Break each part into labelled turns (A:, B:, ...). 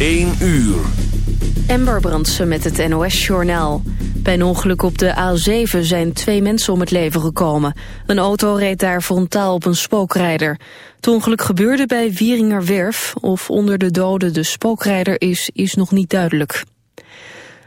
A: 1 uur.
B: Ember Brandsen met het NOS-journaal. Bij een ongeluk op de A7 zijn twee mensen om het leven gekomen. Een auto reed daar frontaal op een spookrijder. Het ongeluk gebeurde bij Wieringerwerf. Of onder de doden de spookrijder is, is nog niet duidelijk.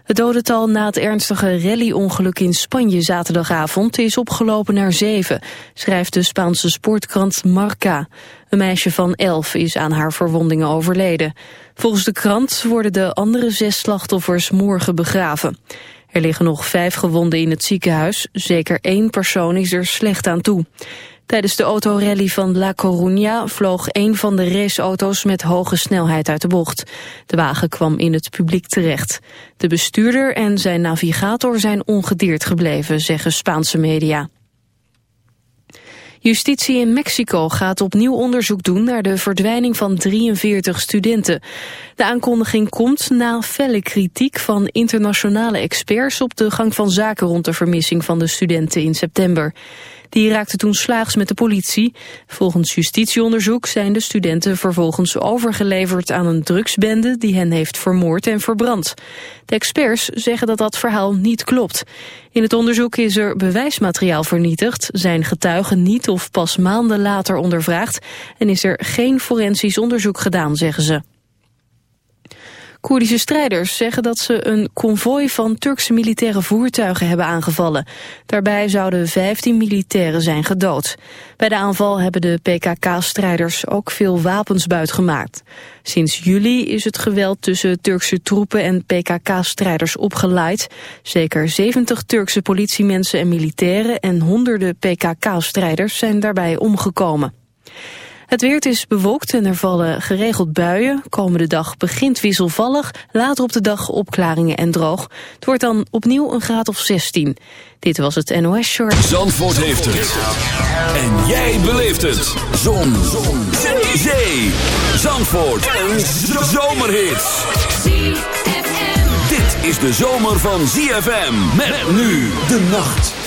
B: Het dodental na het ernstige rallyongeluk in Spanje zaterdagavond is opgelopen naar zeven, schrijft de Spaanse sportkrant Marca. Een meisje van elf is aan haar verwondingen overleden. Volgens de krant worden de andere zes slachtoffers morgen begraven. Er liggen nog vijf gewonden in het ziekenhuis. Zeker één persoon is er slecht aan toe. Tijdens de autorally van La Coruña vloog een van de raceauto's met hoge snelheid uit de bocht. De wagen kwam in het publiek terecht. De bestuurder en zijn navigator zijn ongedeerd gebleven, zeggen Spaanse media. Justitie in Mexico gaat opnieuw onderzoek doen naar de verdwijning van 43 studenten. De aankondiging komt na felle kritiek van internationale experts op de gang van zaken rond de vermissing van de studenten in september. Die raakte toen slaags met de politie. Volgens justitieonderzoek zijn de studenten vervolgens overgeleverd aan een drugsbende die hen heeft vermoord en verbrand. De experts zeggen dat dat verhaal niet klopt. In het onderzoek is er bewijsmateriaal vernietigd, zijn getuigen niet of pas maanden later ondervraagd en is er geen forensisch onderzoek gedaan, zeggen ze. Koerdische strijders zeggen dat ze een konvooi van Turkse militaire voertuigen hebben aangevallen. Daarbij zouden 15 militairen zijn gedood. Bij de aanval hebben de PKK-strijders ook veel wapens buitgemaakt. Sinds juli is het geweld tussen Turkse troepen en PKK-strijders opgeleid. Zeker 70 Turkse politiemensen en militairen en honderden PKK-strijders zijn daarbij omgekomen. Het weer is bewolkt en er vallen geregeld buien. Komende dag begint wisselvallig, later op de dag opklaringen en droog. Het wordt dan opnieuw een graad of 16. Dit was het NOS Short.
A: Zandvoort heeft het. En jij beleeft het. Zon. Zon. Zee. Zee. Zandvoort. Een zomerhit. Dit is de zomer van ZFM. Met nu de nacht.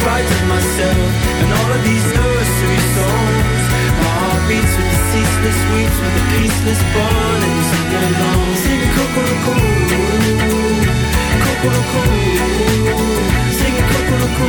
C: spite of myself and all of these nursery songs My heart beats with the ceaseless weeps with the peaceless bond and sing along. Sing Kokoroko, Kokoroko, sing Kokoroko.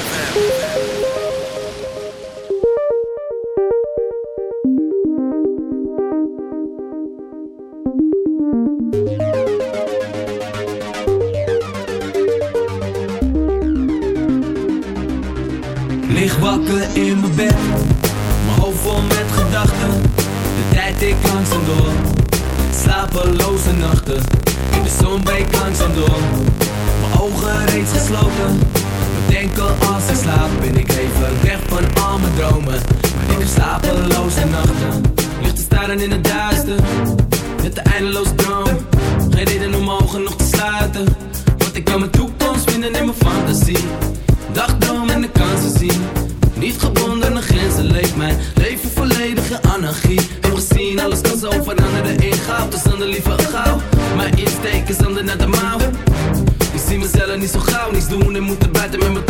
C: Als ik slaap Ben ik even weg van al mijn dromen. Maar de slapeloze nachten Ligt te staren in het duister. Met de eindeloze droom Geen reden om ogen nog te sluiten. Want ik kan mijn toekomst vinden in mijn fantasie. Dagdroom en de kansen zien. Niet gebonden aan grenzen leeft mijn leven volledige anarchie.
D: Alles kan zo veranderen. In goud Dus dan de liever gauw. Mijn insteek is ander naar de mouw. Ik zie mezelf niet zo gauw. Niets doen en moeten buiten met mijn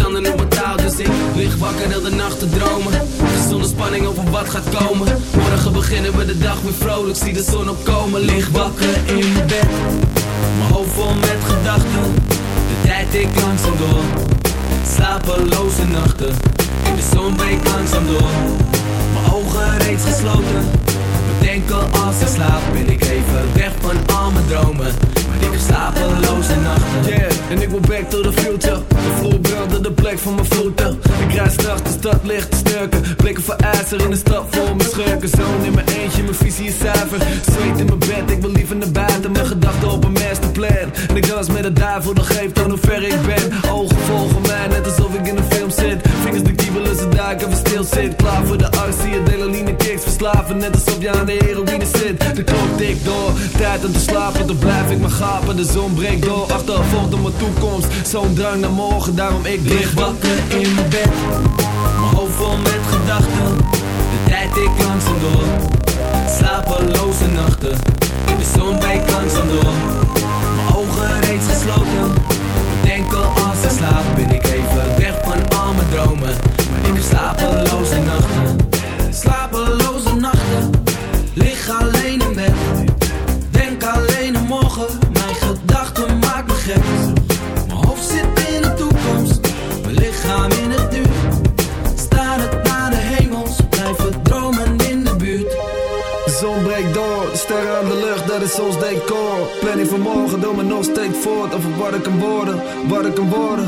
D: Lig wakker heel de nacht te dromen. Zonder spanning over wat gaat komen. Morgen beginnen we de dag weer vrolijk. Zie de zon opkomen. Lig wakker in bed. Mijn hoofd vol met gedachten. De tijd ik langzaam door. Slapeloze nachten. De zon breekt langzaam door. Mijn ogen reeds gesloten. Bedenken als ik slaap Ben ik even weg van al mijn dromen ik heb slapeloze nachten.
E: Yeah, en ik wil back to the future. De vloer de plek van mijn voeten. Ik rijd straks de stad licht te snurken Blikken voor ijzer in de stad voor mijn schurken. Zoon in mijn eentje, mijn visie is zuiver. Zweet in mijn bed, ik wil liever naar buiten. Mijn gedachten op een masterplan. En ik dans met de duivel, dat geeft aan hoe ver ik ben. Ogen volgen mij, net alsof ik in een film zit. Vingers daar even stil zit Klaar voor de arts, zie je delaline kicks. Verslaven, net alsof je aan de heroïne zit. De klok tikt door, tijd om te slapen. Dan blijf ik maar gapen, de zon breekt door. Achtervolgd op mijn toekomst, zo'n drang naar morgen. Daarom ik lig wakker in mijn bed.
D: Mijn hoofd vol met gedachten. De tijd ik langzaam door. Slapeloze nachten. De zon breekt langzaam door. Mijn ogen reeds gesloten. Bedenken als ik slaap Ben ik even slapeloze nachten. Slapeloze nachten. Lig alleen in bed. Denk alleen aan morgen. Mijn gedachten maken me gek. Mijn hoofd zit in de toekomst. Mijn lichaam in het nu. Starend naar de hemels Blijven dromen in de buurt.
E: Zon breekt door, sterren aan de lucht, dat is ons decor. Planning van morgen, doe me nog steeds voort. Over wat ik kan worden, wat ik kan worden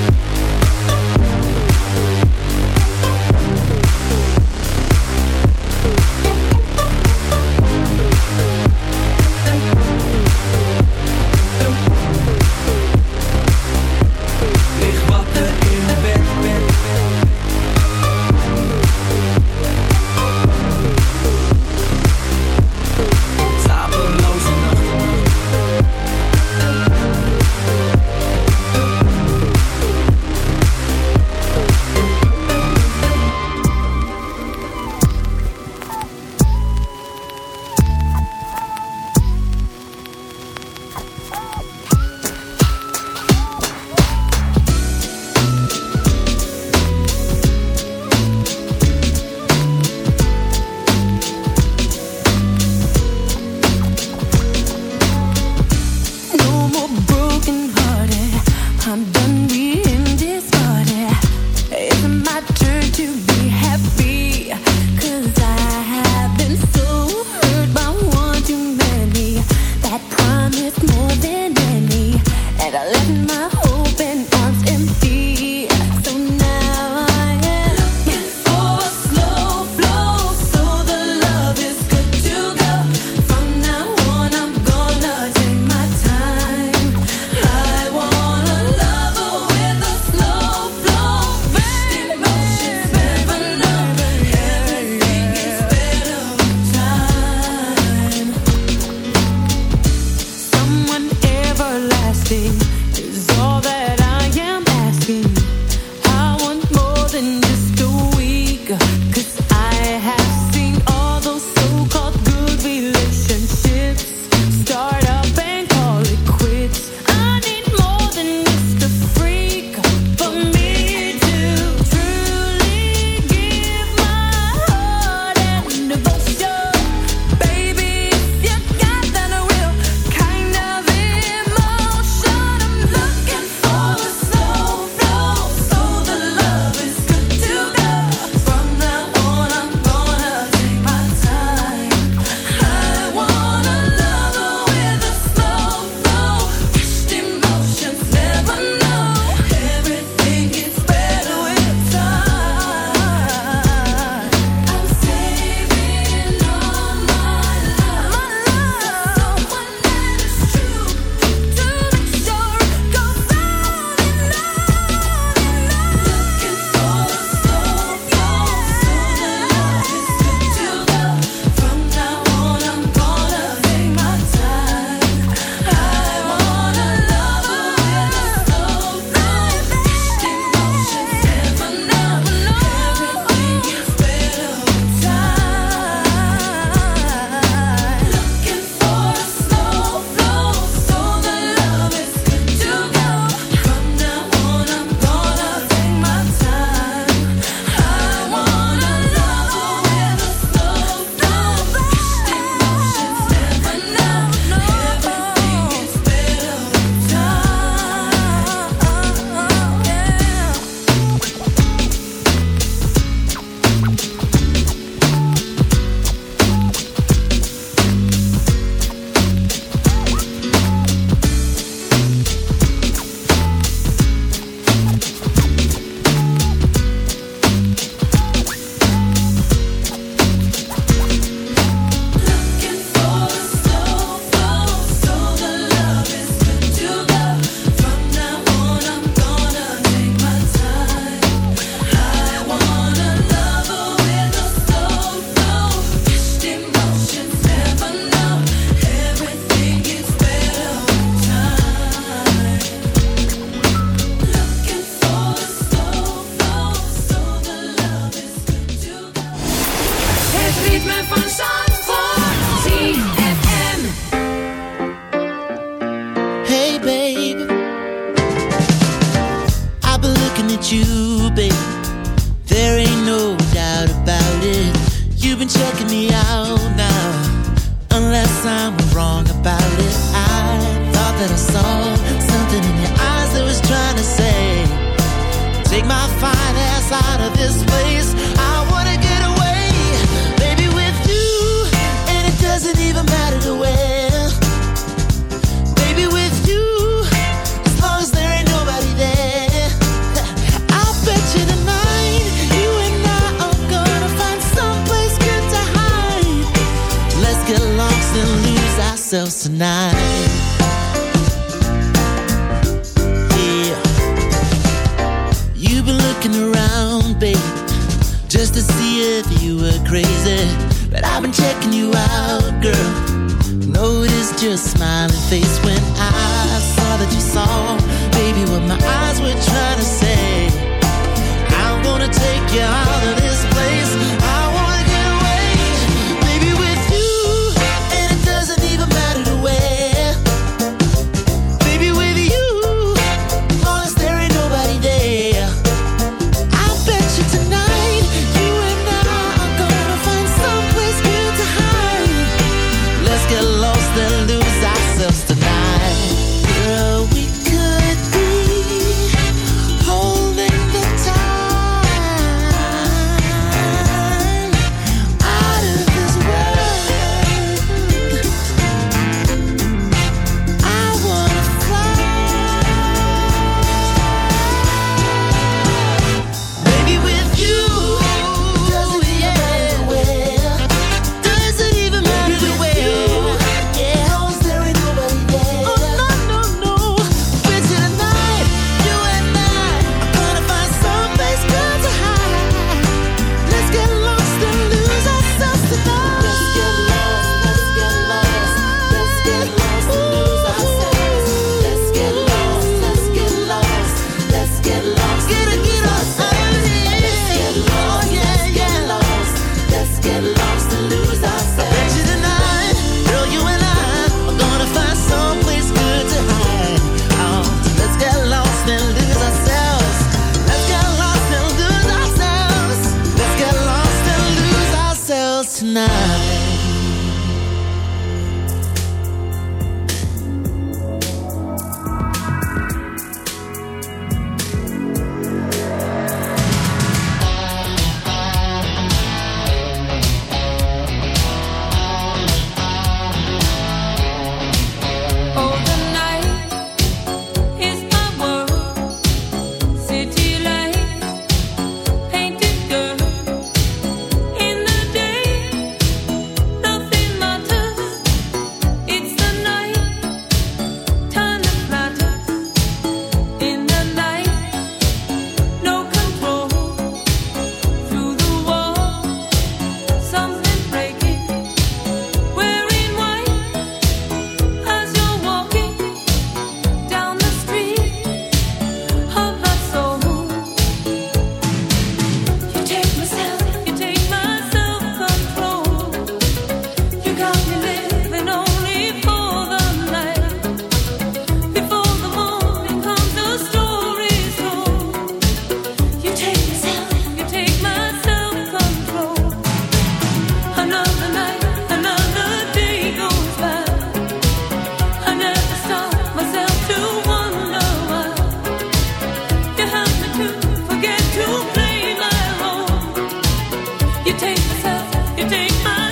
F: myself, you take my